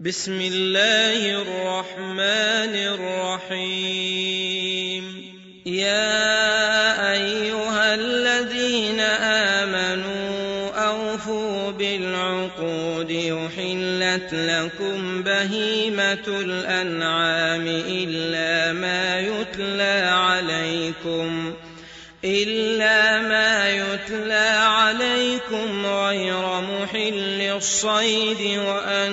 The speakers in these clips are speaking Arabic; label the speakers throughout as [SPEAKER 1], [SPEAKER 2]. [SPEAKER 1] بسم الله الرحمن الرحيم يا ايها الذين امنوا اوفوا بالعقود احلت لكم بهيمه الانعام الا ما يتلى عليكم إلا ما يتلى عليكم غير محل الصيد وأن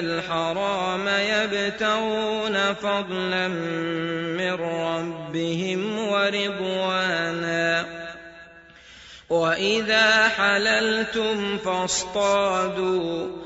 [SPEAKER 1] الحرام يبتغون فضلا من ربهم ورضوانا وإذا حللتم فاصطادوا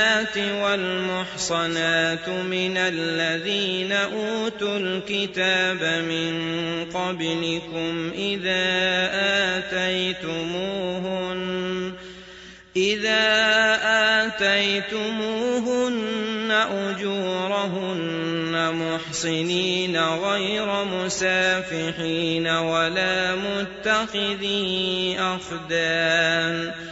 [SPEAKER 1] والمحصنات والمحصنات من الذين أوتوا الكتاب من قبلكم إذا آتيتموهن إذا آتيتموهن أجورهن محصنين غير مسافحين ولا متخذي أخدان ۖ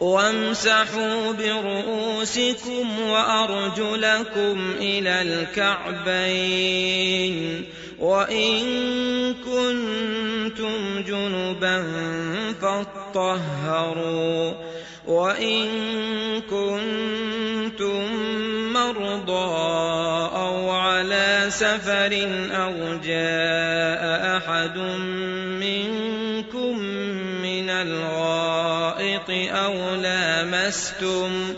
[SPEAKER 1] وامسحوا برؤوسكم وارجلكم الى الكعبين وان كنتم جنبا فاطهروا وان كنتم مرضى او على سفر او جاء احد الأرض أو لامستم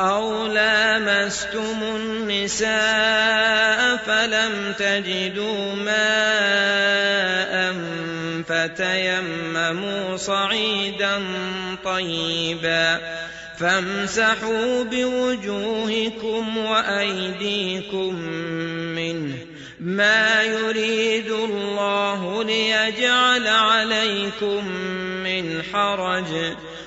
[SPEAKER 1] أو لامستم النساء فلم تجدوا ماء فتيمموا صعيدا طيبا فامسحوا بوجوهكم وأيديكم منه ما يريد الله ليجعل عليكم من حرج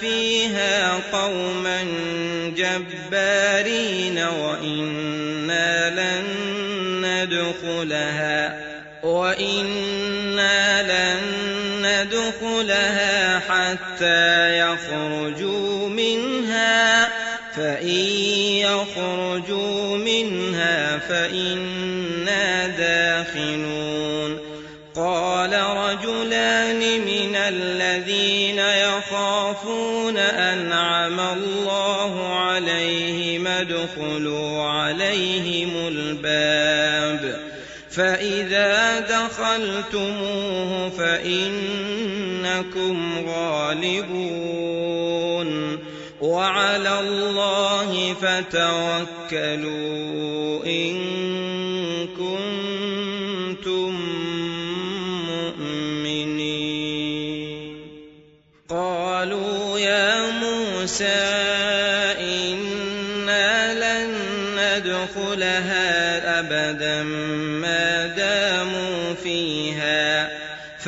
[SPEAKER 1] فيها قوما جبارين وإنا لن ندخلها وإنا لن ندخلها حتى يخرجوا منها فإن يخرجوا منها فإنا داخلون قال رجلان من الذين يخافون يخافون أنعم الله عليهم ادخلوا عليهم الباب فإذا دخلتموه فإنكم غالبون وعلى الله فتوكلوا إن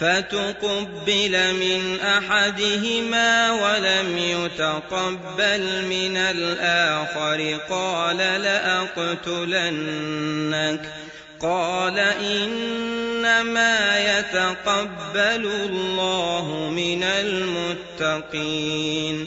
[SPEAKER 1] فتقبل من احدهما ولم يتقبل من الاخر قال لاقتلنك قال انما يتقبل الله من المتقين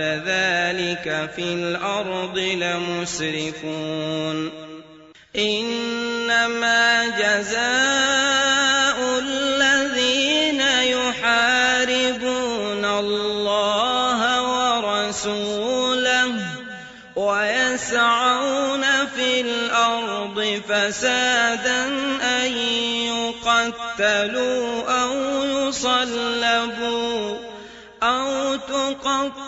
[SPEAKER 1] ذلك في الأرض لمسرفون إنما جزاء الذين يحاربون الله ورسوله ويسعون في الأرض فسادا أن يقتلوا أو يصلبوا أو تقطعوا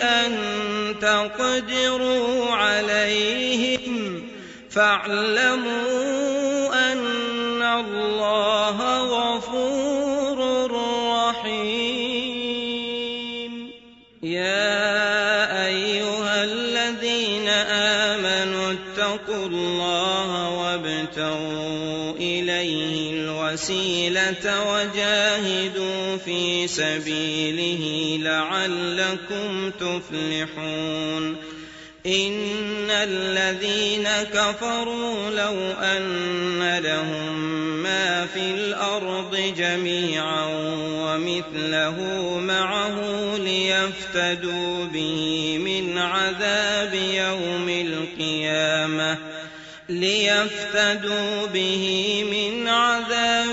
[SPEAKER 1] أن تقدروا عليهم فاعلموا أن الله غفور رحيم يا أيها الذين آمنوا اتقوا الله وابتغوا إليه الوسيلة وجاهدوا سبيله لعلكم تفلحون ان الذين كفروا لو ان لهم ما في الارض جميعا ومثله معه ليفتدوا به من عذاب يوم القيامه ليفتدوا به من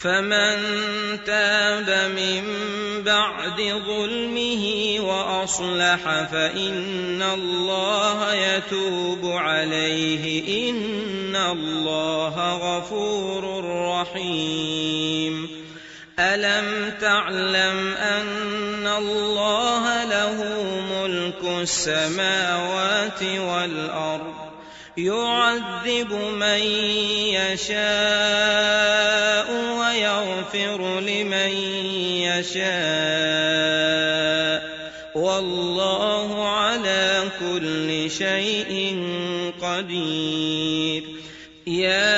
[SPEAKER 1] فمن تاب من بعد ظلمه واصلح فان الله يتوب عليه ان الله غفور رحيم الم تعلم ان الله السماوات والأرض يعذب من يشاء ويغفر لمن يشاء والله على كل شيء قدير يا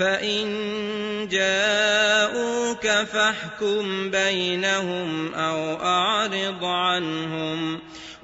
[SPEAKER 1] فإن جاءوك فاحكم بينهم أو أعرض عنهم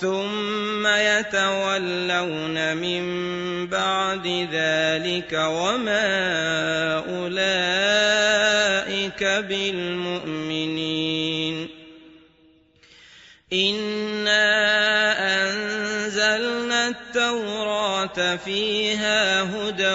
[SPEAKER 1] ثم يتولون من بعد ذلك وما أولئك بالمؤمنين إنا أنزلنا التوراة فيها هدى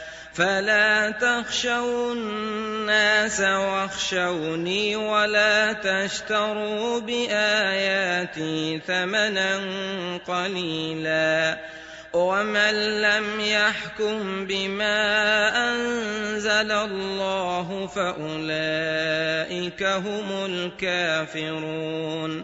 [SPEAKER 1] فلا تخشوا الناس واخشوني ولا تشتروا باياتي ثمنا قليلا ومن لم يحكم بما انزل الله فاولئك هم الكافرون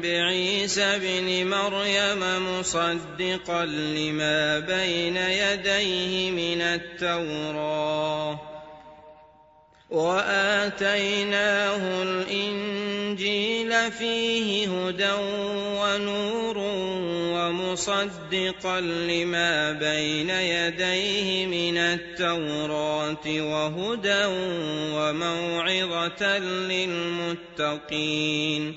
[SPEAKER 1] بعيسى بن مريم مصدقا لما بين يديه من التوراه واتيناه الانجيل فيه هدى ونور ومصدقا لما بين يديه من التوراه وهدى وموعظه للمتقين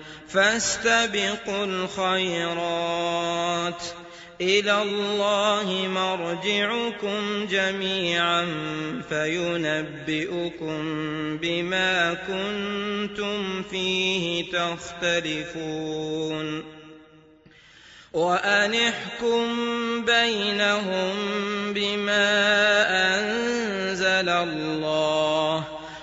[SPEAKER 1] فاستبقوا الخيرات الى الله مرجعكم جميعا فينبئكم بما كنتم فيه تختلفون وأنحكم بينهم بما انزل الله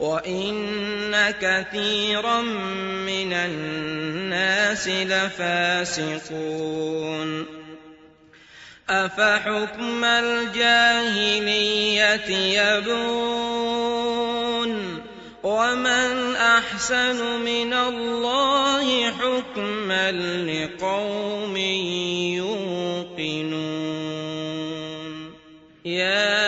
[SPEAKER 1] وإن كثيرا من الناس لفاسقون أفحكم الجاهلية يبون ومن أحسن من الله حكما لقوم يوقنون يا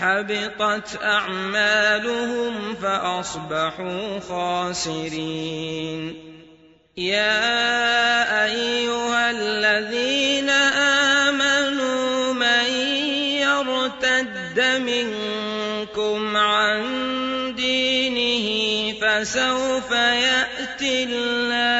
[SPEAKER 1] حبطت اعمالهم فاصبحوا خاسرين يا ايها الذين امنوا من يرتد منكم عن دينه فسوف ياتي الله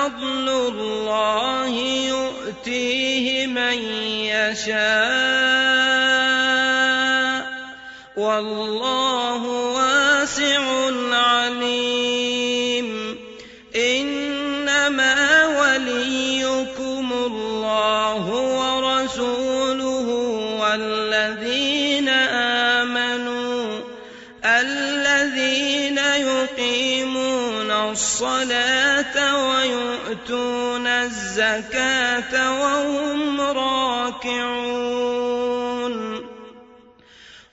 [SPEAKER 1] فضل الله يؤتيه من يشاء والله واسع عليم إنما وليكم الله الزكاة وهم راكعون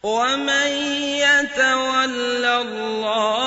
[SPEAKER 1] ومن يتول الله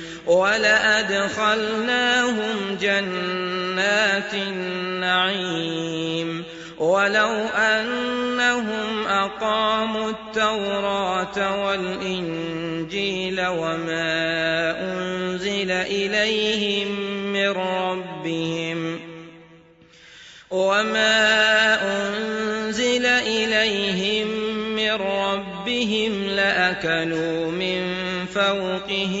[SPEAKER 1] ۖ ولأدخلناهم جنات النعيم ولو أنهم أقاموا التوراة والإنجيل وما أنزل إليهم من ربهم وما أنزل إليهم من ربهم لأكلوا من فوقهم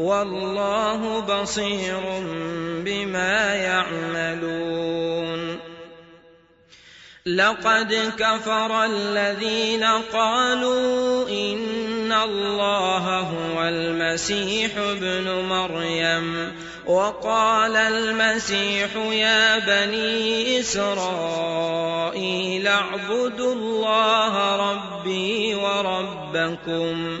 [SPEAKER 1] والله بصير بما يعملون لقد كفر الذين قالوا ان الله هو المسيح ابن مريم وقال المسيح يا بني اسرائيل اعبدوا الله ربي وربكم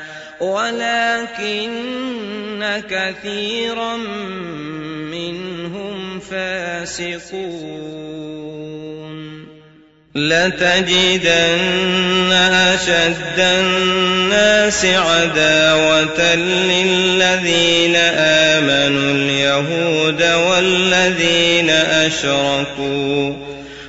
[SPEAKER 1] ولكن كثيرا منهم فاسقون لتجدن اشد الناس عداوه للذين امنوا اليهود والذين اشركوا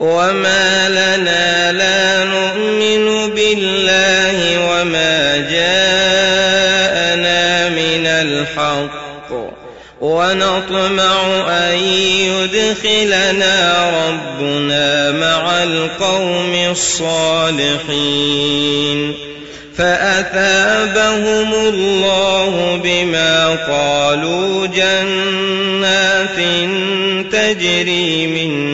[SPEAKER 1] وما لنا لا نؤمن بالله وما جاءنا من الحق ونطمع أن يدخلنا ربنا مع القوم الصالحين فأثابهم الله بما قالوا جنات تجري من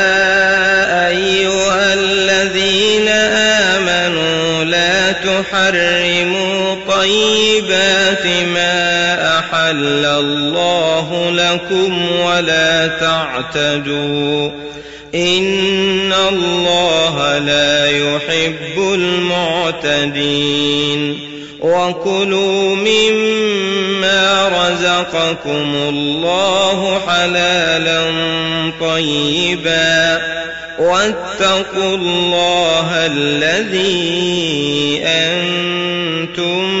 [SPEAKER 1] دينكم ولا تعتدوا إن الله لا يحب المعتدين وكلوا مما رزقكم الله حلالا طيبا واتقوا الله الذي أنتم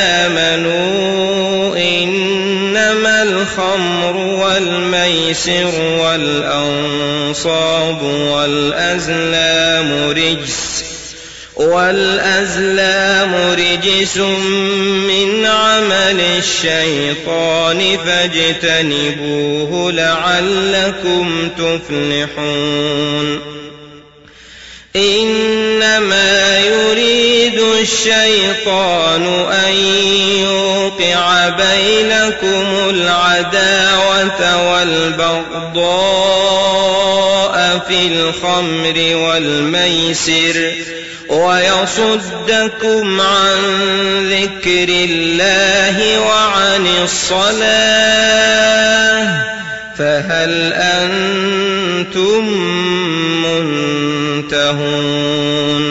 [SPEAKER 1] القيسر والأنصاب والأزلام رجس والأزلام رجس من عمل الشيطان فاجتنبوه لعلكم تفلحون إنما يريد الشيطان أن يوقع بينكم العداوة والبغضاء في الخمر والميسر ويصدكم عن ذكر الله وعن الصلاة فهل أنتم منتهون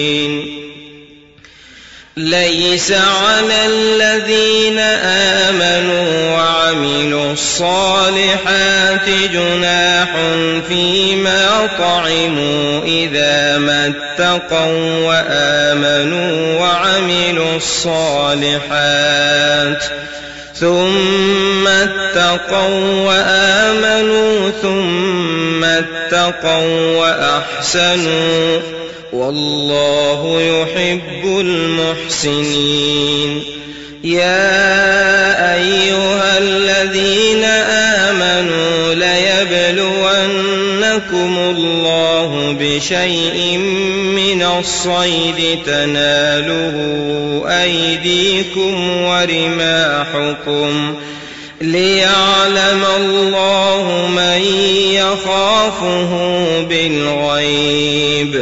[SPEAKER 1] ليس على الذين آمنوا وعملوا الصالحات جناح فيما طعموا إذا ما اتقوا وآمنوا وعملوا الصالحات ثم اتقوا وآمنوا ثم اتقوا وأحسنوا والله يحب المحسنين يا ايها الذين امنوا ليبلونكم الله بشيء من الصيد تناله ايديكم ورماحكم ليعلم الله من يخافه بالغيب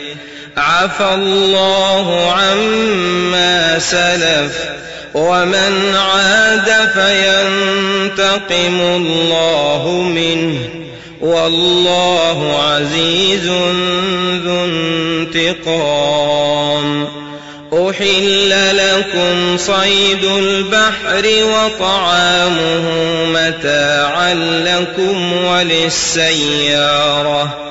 [SPEAKER 1] عفى الله عما سلف ومن عاد فينتقم الله منه والله عزيز ذو انتقام احل لكم صيد البحر وطعامه متاعا لكم وللسياره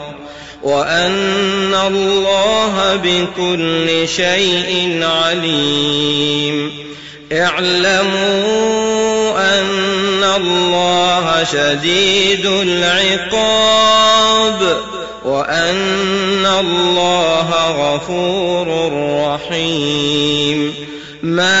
[SPEAKER 1] وأن الله بكل شيء عليم اعلموا أن الله شديد العقاب وأن الله غفور رحيم ما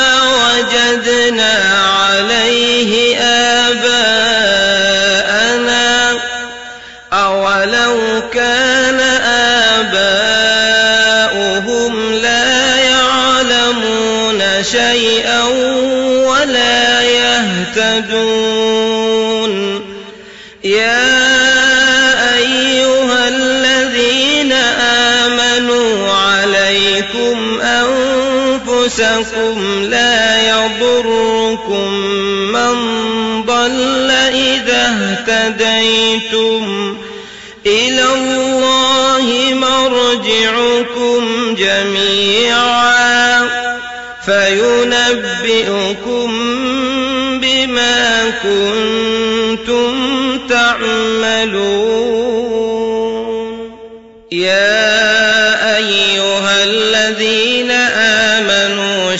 [SPEAKER 1] أنفسكم لا يضركم من ضل إذا اهتديتم إلى الله مرجعكم جميعا فينبئكم بما كنتم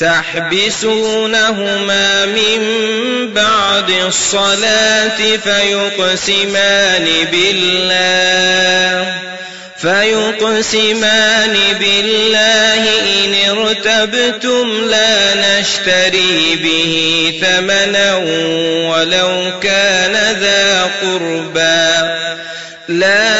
[SPEAKER 1] تحبسونهما من بعد الصلاة فيقسمان بالله فيقسمان بالله إن ارتبتم لا نشتري به ثمنا ولو كان ذا قربا لا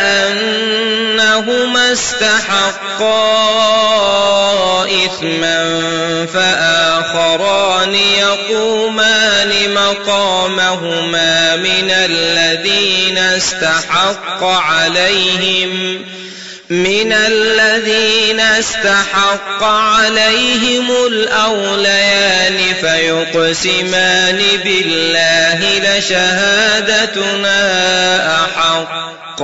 [SPEAKER 1] فاستحقا إثما فآخران يقومان مقامهما من الذين استحق عليهم من الذين استحق عليهم الأوليان فيقسمان بالله لشهادتنا أحق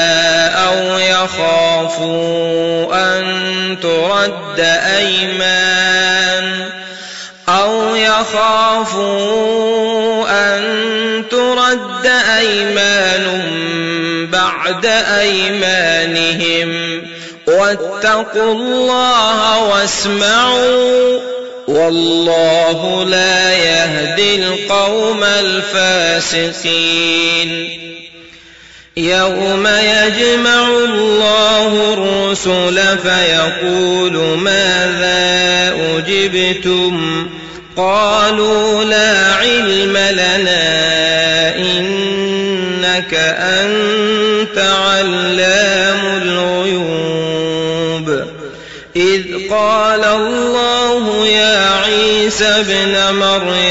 [SPEAKER 1] يخافوا أن ترد أيمان أو يخافوا أن ترد أيمان بعد أيمانهم واتقوا الله واسمعوا والله لا يهدي القوم الفاسقين يوم يجمع الله الرسل فيقول ماذا أجبتم قالوا لا علم لنا إنك أنت علام الغيوب إذ قال الله يا عيسى ابن مريم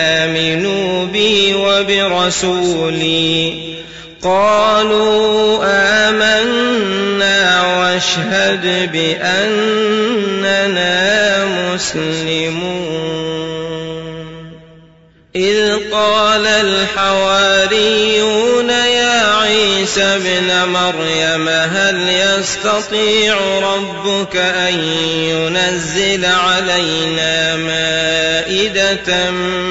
[SPEAKER 1] برسولي قالوا آمنا واشهد بأننا مسلمون إذ قال الحواريون يا عيسى ابن مريم هل يستطيع ربك أن ينزل علينا مائدة من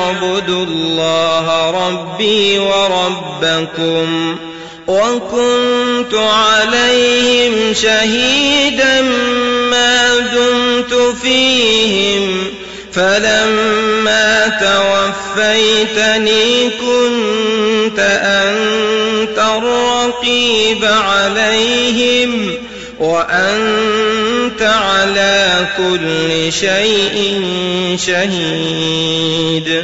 [SPEAKER 1] اعبدوا الله ربي وربكم وكنت عليهم شهيدا ما دمت فيهم فلما توفيتني كنت انت الرقيب عليهم وانت على كل شيء شهيد